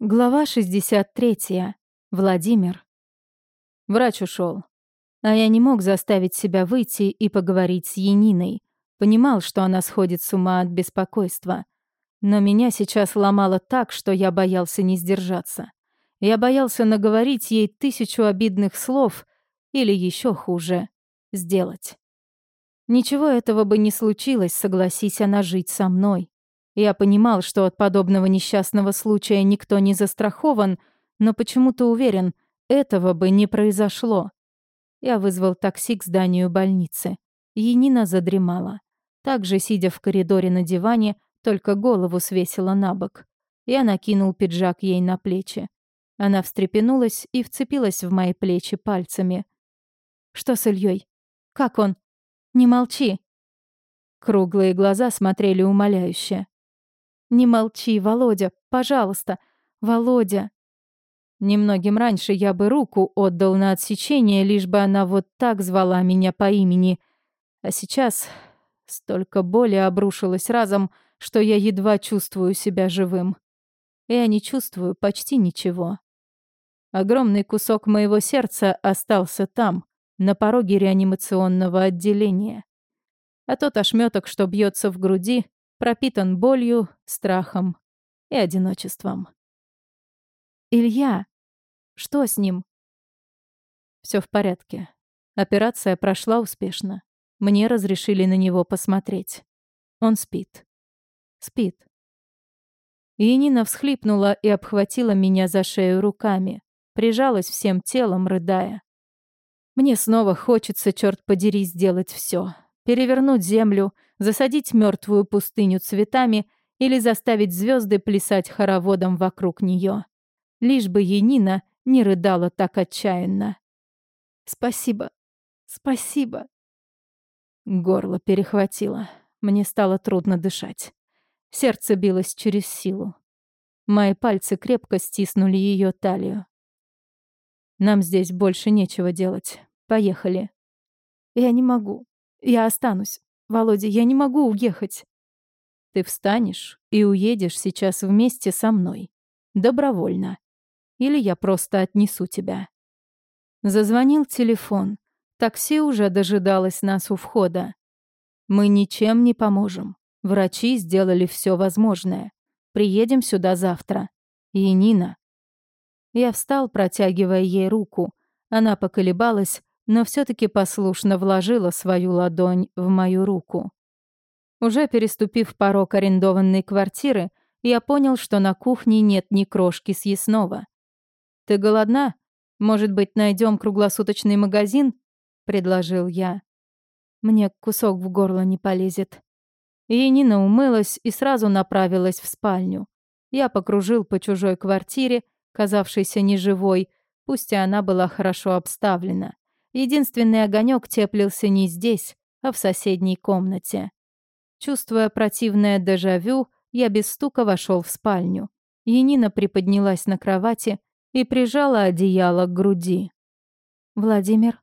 Глава 63. Владимир. Врач ушел, А я не мог заставить себя выйти и поговорить с Яниной. Понимал, что она сходит с ума от беспокойства. Но меня сейчас ломало так, что я боялся не сдержаться. Я боялся наговорить ей тысячу обидных слов или еще хуже — сделать. Ничего этого бы не случилось, согласись она жить со мной. Я понимал, что от подобного несчастного случая никто не застрахован, но почему-то уверен, этого бы не произошло. Я вызвал такси к зданию больницы. Енина задремала. Также, сидя в коридоре на диване, только голову свесила на бок. Я накинул пиджак ей на плечи. Она встрепенулась и вцепилась в мои плечи пальцами. «Что с Ильей? Как он? Не молчи!» Круглые глаза смотрели умоляюще. Не молчи, Володя, пожалуйста. Володя. Немногим раньше я бы руку отдал на отсечение, лишь бы она вот так звала меня по имени. А сейчас столько боли обрушилось разом, что я едва чувствую себя живым. Я не чувствую почти ничего. Огромный кусок моего сердца остался там, на пороге реанимационного отделения. А тот ошметок, что бьется в груди, пропитан болью, страхом и одиночеством. «Илья! Что с ним?» Все в порядке. Операция прошла успешно. Мне разрешили на него посмотреть. Он спит. Спит. Янина всхлипнула и обхватила меня за шею руками. Прижалась всем телом, рыдая. Мне снова хочется, черт подери, сделать все перевернуть землю, засадить мертвую пустыню цветами или заставить звезды плясать хороводом вокруг нее. Лишь бы Енина не рыдала так отчаянно. «Спасибо, спасибо». Горло перехватило. Мне стало трудно дышать. Сердце билось через силу. Мои пальцы крепко стиснули ее талию. «Нам здесь больше нечего делать. Поехали». «Я не могу. Я останусь. Володя, я не могу уехать. Ты встанешь и уедешь сейчас вместе со мной. Добровольно. Или я просто отнесу тебя. Зазвонил телефон. Такси уже дожидалось нас у входа. Мы ничем не поможем. Врачи сделали все возможное. Приедем сюда завтра. И Нина. Я встал, протягивая ей руку. Она поколебалась, но все таки послушно вложила свою ладонь в мою руку. Уже переступив порог арендованной квартиры, я понял, что на кухне нет ни крошки съестного. «Ты голодна? Может быть, найдем круглосуточный магазин?» — предложил я. Мне кусок в горло не полезет. И Нина умылась и сразу направилась в спальню. Я покружил по чужой квартире, казавшейся неживой, пусть и она была хорошо обставлена. Единственный огонек теплился не здесь, а в соседней комнате. Чувствуя противное дежавю, я без стука вошел в спальню. Енина приподнялась на кровати и прижала одеяло к груди. «Владимир?»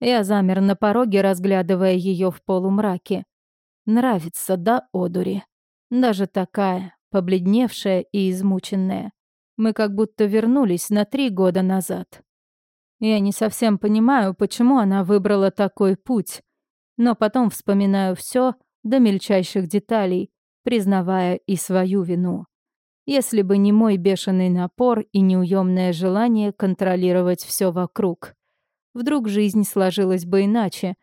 Я замер на пороге, разглядывая ее в полумраке. Нравится, да, одури? Даже такая, побледневшая и измученная. Мы как будто вернулись на три года назад. Я не совсем понимаю, почему она выбрала такой путь, но потом вспоминаю все до мельчайших деталей, признавая и свою вину. Если бы не мой бешеный напор и неуемное желание контролировать все вокруг. Вдруг жизнь сложилась бы иначе.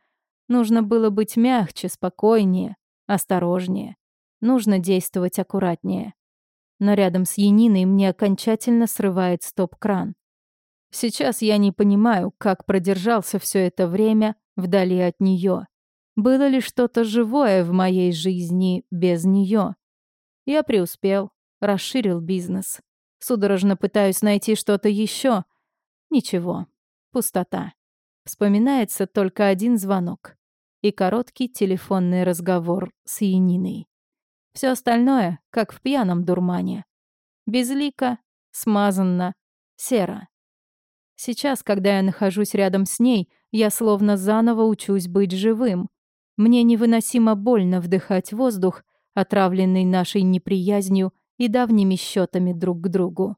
Нужно было быть мягче, спокойнее, осторожнее. Нужно действовать аккуратнее. Но рядом с Яниной мне окончательно срывает стоп-кран. Сейчас я не понимаю, как продержался все это время вдали от нее. Было ли что-то живое в моей жизни без нее? Я преуспел, расширил бизнес. Судорожно пытаюсь найти что-то еще. Ничего. Пустота. Вспоминается только один звонок и короткий телефонный разговор с Яниной. Все остальное, как в пьяном дурмане. Безлико, смазанно, серо. Сейчас, когда я нахожусь рядом с ней, я словно заново учусь быть живым. Мне невыносимо больно вдыхать воздух, отравленный нашей неприязнью и давними счетами друг к другу.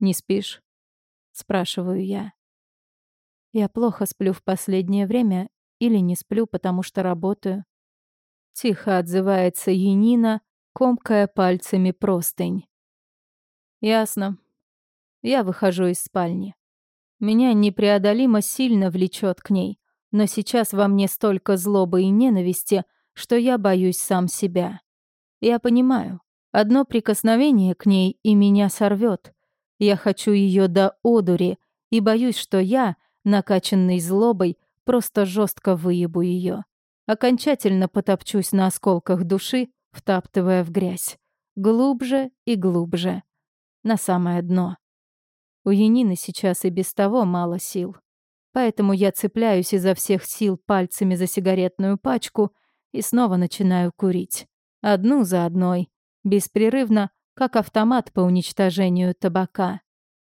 «Не спишь?» — спрашиваю я. Я плохо сплю в последнее время или не сплю, потому что работаю. Тихо отзывается Янина, комкая пальцами простынь. Ясно. Я выхожу из спальни. Меня непреодолимо сильно влечет к ней, но сейчас во мне столько злобы и ненависти, что я боюсь сам себя. Я понимаю, одно прикосновение к ней и меня сорвет. Я хочу ее до одури и боюсь, что я, накачанный злобой, просто жестко выебу ее. Окончательно потопчусь на осколках души, втаптывая в грязь. Глубже и глубже. На самое дно. У Янины сейчас и без того мало сил. Поэтому я цепляюсь изо всех сил пальцами за сигаретную пачку и снова начинаю курить. Одну за одной. Беспрерывно, как автомат по уничтожению табака.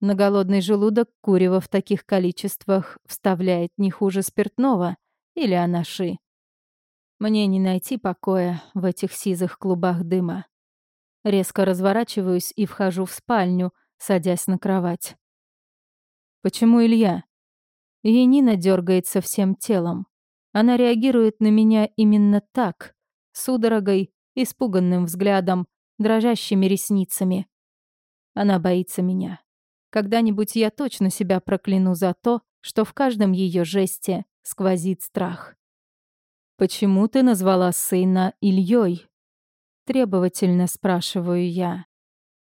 На голодный желудок курева в таких количествах вставляет не хуже спиртного или анаши. Мне не найти покоя в этих сизых клубах дыма. Резко разворачиваюсь и вхожу в спальню, садясь на кровать. «Почему Илья?» Янина дергается всем телом. Она реагирует на меня именно так, судорогой, испуганным взглядом, дрожащими ресницами. Она боится меня. Когда-нибудь я точно себя прокляну за то, что в каждом ее жесте сквозит страх. «Почему ты назвала сына Ильей?» Требовательно спрашиваю я.